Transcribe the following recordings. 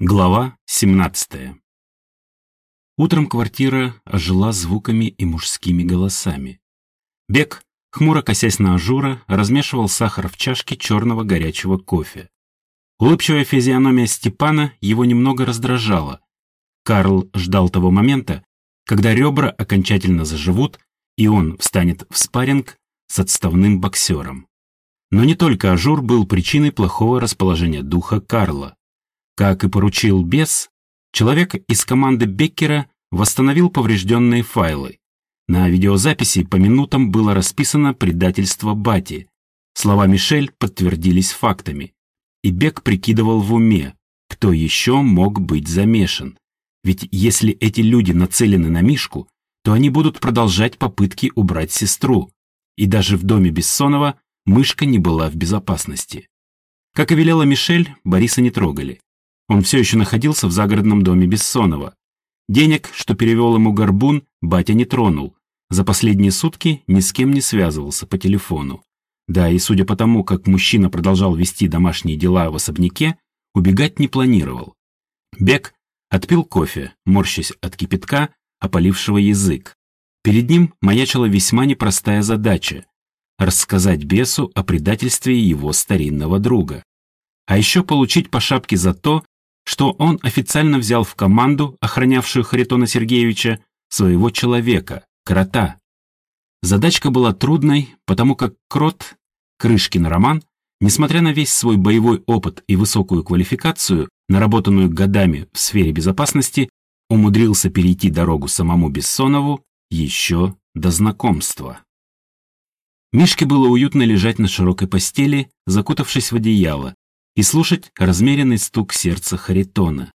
Глава 17 Утром квартира ожила звуками и мужскими голосами. Бек, хмуро косясь на Ажура, размешивал сахар в чашке черного горячего кофе. Улыбчивая физиономия Степана его немного раздражала. Карл ждал того момента, когда ребра окончательно заживут, и он встанет в спарринг с отставным боксером. Но не только Ажур был причиной плохого расположения духа Карла. Как и поручил Бес, человек из команды Беккера восстановил поврежденные файлы. На видеозаписи по минутам было расписано предательство Бати. Слова Мишель подтвердились фактами. И Бек прикидывал в уме, кто еще мог быть замешан. Ведь если эти люди нацелены на Мишку, то они будут продолжать попытки убрать сестру. И даже в доме Бессонова мышка не была в безопасности. Как и велела Мишель, Бориса не трогали. Он все еще находился в загородном доме Бессонова. Денег, что перевел ему Горбун, батя не тронул. За последние сутки ни с кем не связывался по телефону. Да, и судя по тому, как мужчина продолжал вести домашние дела в особняке, убегать не планировал. Бег отпил кофе, морщась от кипятка, опалившего язык. Перед ним маячила весьма непростая задача – рассказать бесу о предательстве его старинного друга. А еще получить по шапке за то, что он официально взял в команду, охранявшую Харитона Сергеевича, своего человека, Крота. Задачка была трудной, потому как Крот, Крышкин Роман, несмотря на весь свой боевой опыт и высокую квалификацию, наработанную годами в сфере безопасности, умудрился перейти дорогу самому Бессонову еще до знакомства. Мишке было уютно лежать на широкой постели, закутавшись в одеяло, и слушать размеренный стук сердца Харитона.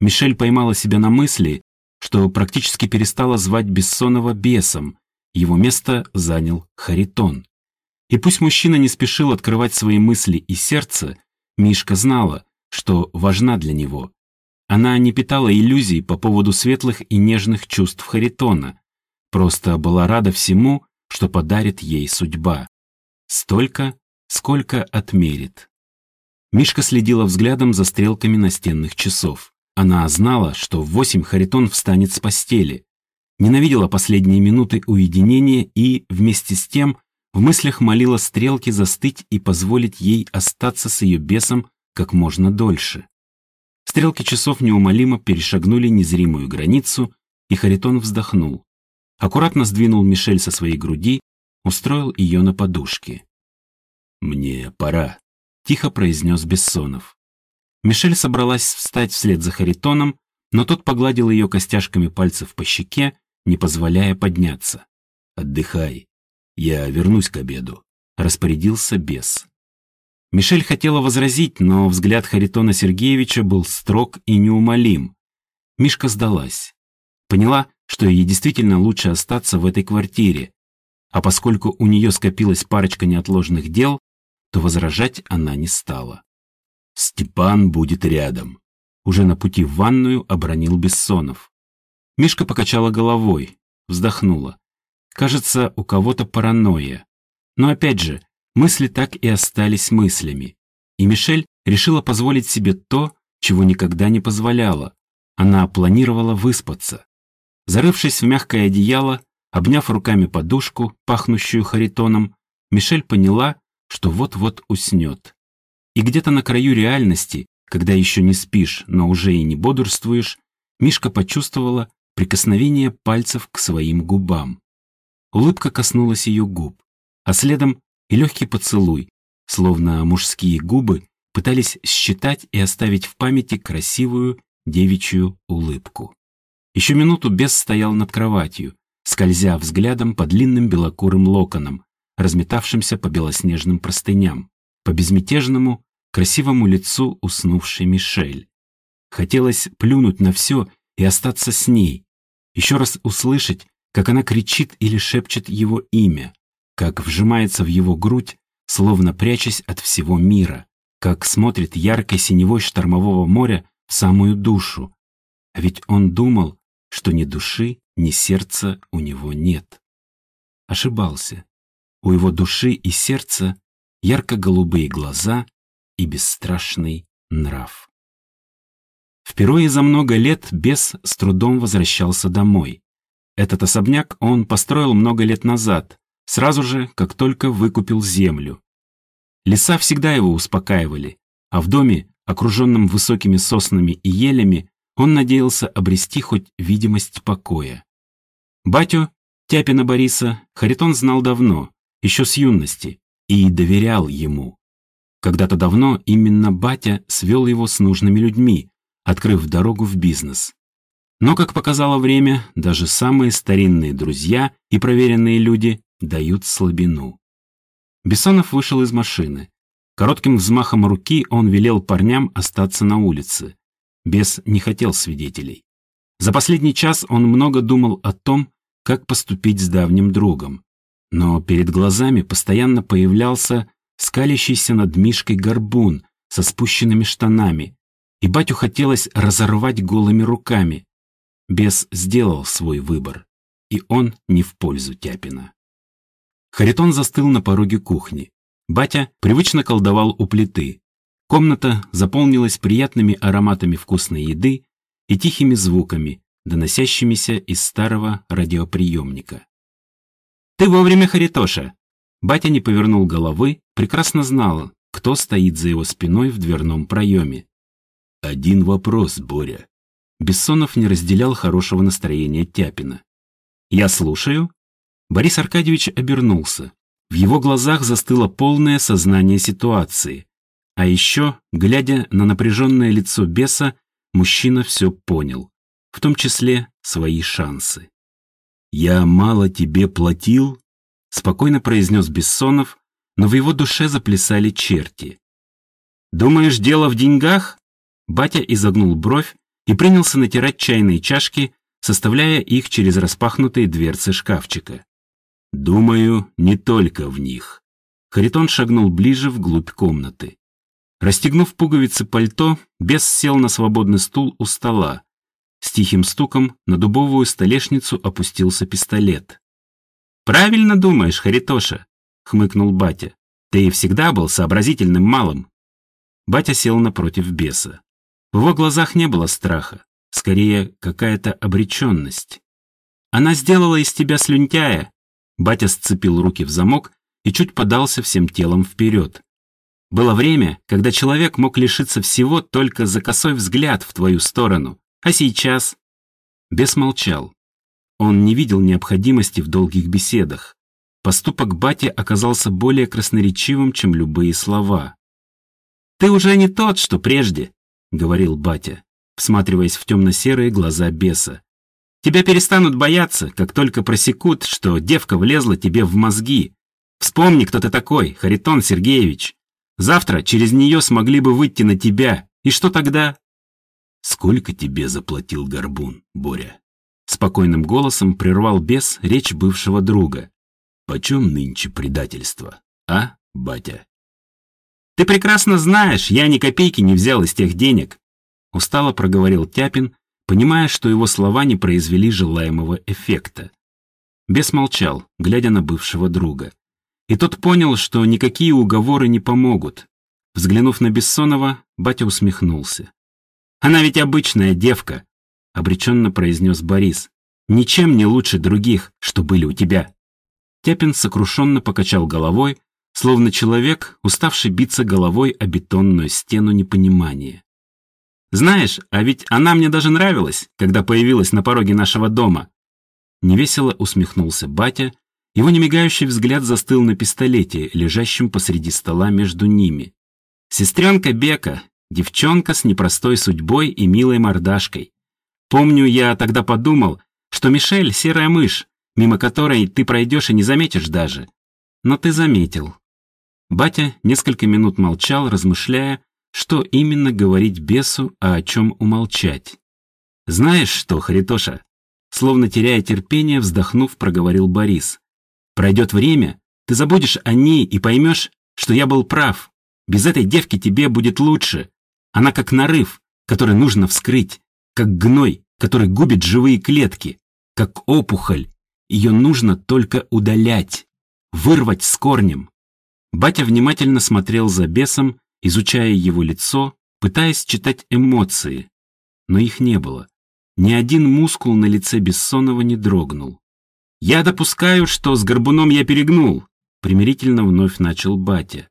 Мишель поймала себя на мысли, что практически перестала звать Бессонова бесом, его место занял Харитон. И пусть мужчина не спешил открывать свои мысли и сердце, Мишка знала, что важна для него. Она не питала иллюзий по поводу светлых и нежных чувств Харитона, просто была рада всему, что подарит ей судьба. Столько, сколько отмерит. Мишка следила взглядом за стрелками настенных часов. Она знала, что в восемь Харитон встанет с постели. Ненавидела последние минуты уединения и, вместе с тем, в мыслях молила стрелки застыть и позволить ей остаться с ее бесом как можно дольше. Стрелки часов неумолимо перешагнули незримую границу, и Харитон вздохнул. Аккуратно сдвинул Мишель со своей груди, устроил ее на подушке. «Мне пора», тихо произнес Бессонов. Мишель собралась встать вслед за Харитоном, но тот погладил ее костяшками пальцев по щеке, не позволяя подняться. «Отдыхай. Я вернусь к обеду», — распорядился бес. Мишель хотела возразить, но взгляд Харитона Сергеевича был строг и неумолим. Мишка сдалась. Поняла, что ей действительно лучше остаться в этой квартире, а поскольку у нее скопилась парочка неотложных дел, то возражать она не стала. «Степан будет рядом», — уже на пути в ванную обронил Бессонов. Мишка покачала головой, вздохнула. Кажется, у кого-то паранойя. Но опять же, мысли так и остались мыслями. И Мишель решила позволить себе то, чего никогда не позволяла. Она планировала выспаться. Зарывшись в мягкое одеяло, обняв руками подушку, пахнущую харитоном, Мишель поняла, что вот-вот уснет. И где-то на краю реальности, когда еще не спишь, но уже и не бодрствуешь, Мишка почувствовала прикосновение пальцев к своим губам. Улыбка коснулась ее губ, а следом и легкий поцелуй, словно мужские губы пытались считать и оставить в памяти красивую девичью улыбку. Еще минуту бес стоял над кроватью, скользя взглядом по длинным белокурым локонам, разметавшимся по белоснежным простыням, по безмятежному, красивому лицу уснувшей Мишель. Хотелось плюнуть на все и остаться с ней, еще раз услышать, как она кричит или шепчет его имя, как вжимается в его грудь, словно прячась от всего мира, как смотрит яркой синевой штормового моря в самую душу. А ведь он думал, что ни души, ни сердца у него нет. Ошибался. У его души и сердца ярко-голубые глаза и бесстрашный нрав. Впервые за много лет бес с трудом возвращался домой. Этот особняк он построил много лет назад, сразу же, как только выкупил землю. Леса всегда его успокаивали, а в доме, окруженном высокими соснами и елями, он надеялся обрести хоть видимость покоя. Батю, Тяпина Бориса, Харитон знал давно, еще с юности, и доверял ему. Когда-то давно именно батя свел его с нужными людьми, открыв дорогу в бизнес. Но, как показало время, даже самые старинные друзья и проверенные люди дают слабину. Бессонов вышел из машины. Коротким взмахом руки он велел парням остаться на улице. Бес не хотел свидетелей. За последний час он много думал о том, как поступить с давним другом. Но перед глазами постоянно появлялся скалящийся над Мишкой горбун со спущенными штанами, и батю хотелось разорвать голыми руками. Бес сделал свой выбор, и он не в пользу Тяпина. Харитон застыл на пороге кухни. Батя привычно колдовал у плиты. Комната заполнилась приятными ароматами вкусной еды и тихими звуками, доносящимися из старого радиоприемника. «Ты вовремя, Харитоша!» Батя не повернул головы, прекрасно знал, кто стоит за его спиной в дверном проеме. «Один вопрос, Боря». Бессонов не разделял хорошего настроения Тяпина. «Я слушаю». Борис Аркадьевич обернулся. В его глазах застыло полное сознание ситуации. А еще, глядя на напряженное лицо беса, мужчина все понял, в том числе свои шансы. «Я мало тебе платил?» — спокойно произнес Бессонов, но в его душе заплясали черти. «Думаешь, дело в деньгах?» Батя изогнул бровь и принялся натирать чайные чашки, составляя их через распахнутые дверцы шкафчика. «Думаю, не только в них». Харитон шагнул ближе вглубь комнаты. Расстегнув пуговицы пальто, бес сел на свободный стул у стола. С тихим стуком на дубовую столешницу опустился пистолет. «Правильно думаешь, Харитоша», — хмыкнул батя. «Ты всегда был сообразительным малым». Батя сел напротив беса. В его глазах не было страха, скорее какая-то обреченность. «Она сделала из тебя слюнтяя!» Батя сцепил руки в замок и чуть подался всем телом вперед. Было время, когда человек мог лишиться всего только за косой взгляд в твою сторону. А сейчас? Бес молчал. Он не видел необходимости в долгих беседах. Поступок бати оказался более красноречивым, чем любые слова. «Ты уже не тот, что прежде», — говорил батя, всматриваясь в темно-серые глаза беса. «Тебя перестанут бояться, как только просекут, что девка влезла тебе в мозги. Вспомни, кто ты такой, Харитон Сергеевич. Завтра через нее смогли бы выйти на тебя, и что тогда?» «Сколько тебе заплатил Горбун, Боря?» Спокойным голосом прервал бес речь бывшего друга. «Почем нынче предательство, а, батя?» «Ты прекрасно знаешь, я ни копейки не взял из тех денег», устало проговорил Тяпин, понимая, что его слова не произвели желаемого эффекта. Бес молчал, глядя на бывшего друга. И тот понял, что никакие уговоры не помогут. Взглянув на Бессонова, батя усмехнулся. «Она ведь обычная девка», — обреченно произнес Борис. «Ничем не лучше других, что были у тебя». Тяпин сокрушенно покачал головой, словно человек, уставший биться головой о бетонную стену непонимания. «Знаешь, а ведь она мне даже нравилась, когда появилась на пороге нашего дома». Невесело усмехнулся батя, его немигающий взгляд застыл на пистолете, лежащем посреди стола между ними. «Сестренка Бека, девчонка с непростой судьбой и милой мордашкой. Помню, я тогда подумал, что Мишель — серая мышь, мимо которой ты пройдешь и не заметишь даже. Но ты заметил. Батя несколько минут молчал, размышляя, что именно говорить бесу, а о чем умолчать. «Знаешь что, Харитоша?» Словно теряя терпение, вздохнув, проговорил Борис. «Пройдет время, ты забудешь о ней и поймешь, что я был прав. Без этой девки тебе будет лучше. Она как нарыв, который нужно вскрыть, как гной, который губит живые клетки, как опухоль. Ее нужно только удалять, вырвать с корнем. Батя внимательно смотрел за бесом, изучая его лицо, пытаясь читать эмоции. но их не было. Ни один мускул на лице Бессонова не дрогнул. «Я допускаю, что с горбуном я перегнул», — примирительно вновь начал батя.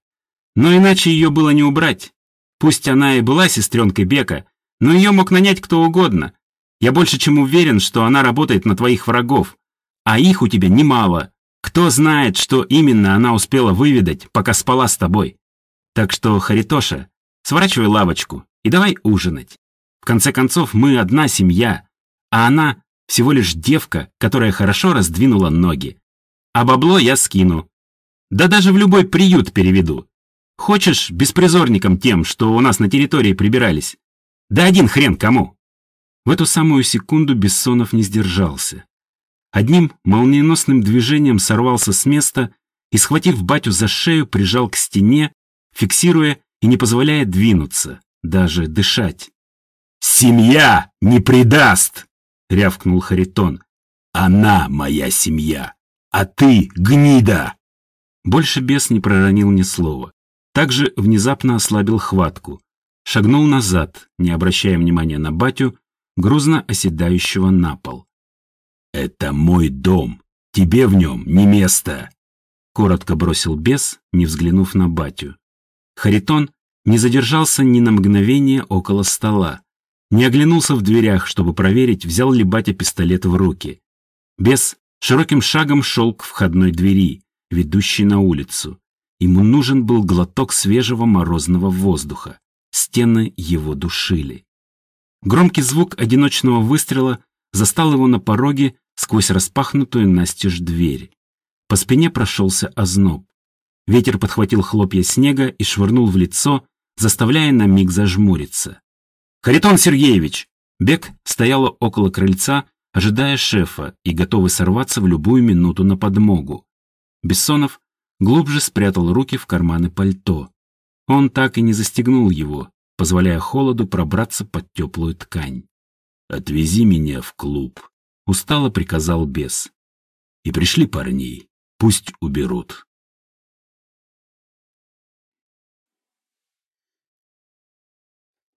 «Но иначе ее было не убрать. Пусть она и была сестренкой Бека, но ее мог нанять кто угодно. Я больше чем уверен, что она работает на твоих врагов. А их у тебя немало. Кто знает, что именно она успела выведать, пока спала с тобой. Так что, Харитоша, сворачивай лавочку и давай ужинать. В конце концов, мы одна семья, а она всего лишь девка, которая хорошо раздвинула ноги. А бабло я скину. Да даже в любой приют переведу. Хочешь беспризорникам тем, что у нас на территории прибирались? Да один хрен кому. В эту самую секунду Бессонов не сдержался. Одним молниеносным движением сорвался с места и, схватив батю за шею, прижал к стене, фиксируя и не позволяя двинуться, даже дышать. «Семья не предаст!» — рявкнул Харитон. «Она моя семья, а ты гнида!» Больше бес не проронил ни слова. Также внезапно ослабил хватку. Шагнул назад, не обращая внимания на батю, грузно оседающего на пол. «Это мой дом. Тебе в нем не место!» Коротко бросил бес, не взглянув на батю. Харитон не задержался ни на мгновение около стола. Не оглянулся в дверях, чтобы проверить, взял ли батя пистолет в руки. Бес широким шагом шел к входной двери, ведущей на улицу. Ему нужен был глоток свежего морозного воздуха. Стены его душили. Громкий звук одиночного выстрела застал его на пороге сквозь распахнутую настежь дверь. По спине прошелся озноб. Ветер подхватил хлопья снега и швырнул в лицо, заставляя на миг зажмуриться. «Харитон Сергеевич!» Бек стояла около крыльца, ожидая шефа и готовый сорваться в любую минуту на подмогу. Бессонов глубже спрятал руки в карманы пальто. Он так и не застегнул его, позволяя холоду пробраться под теплую ткань. «Отвези меня в клуб», — устало приказал бес. «И пришли парней, пусть уберут».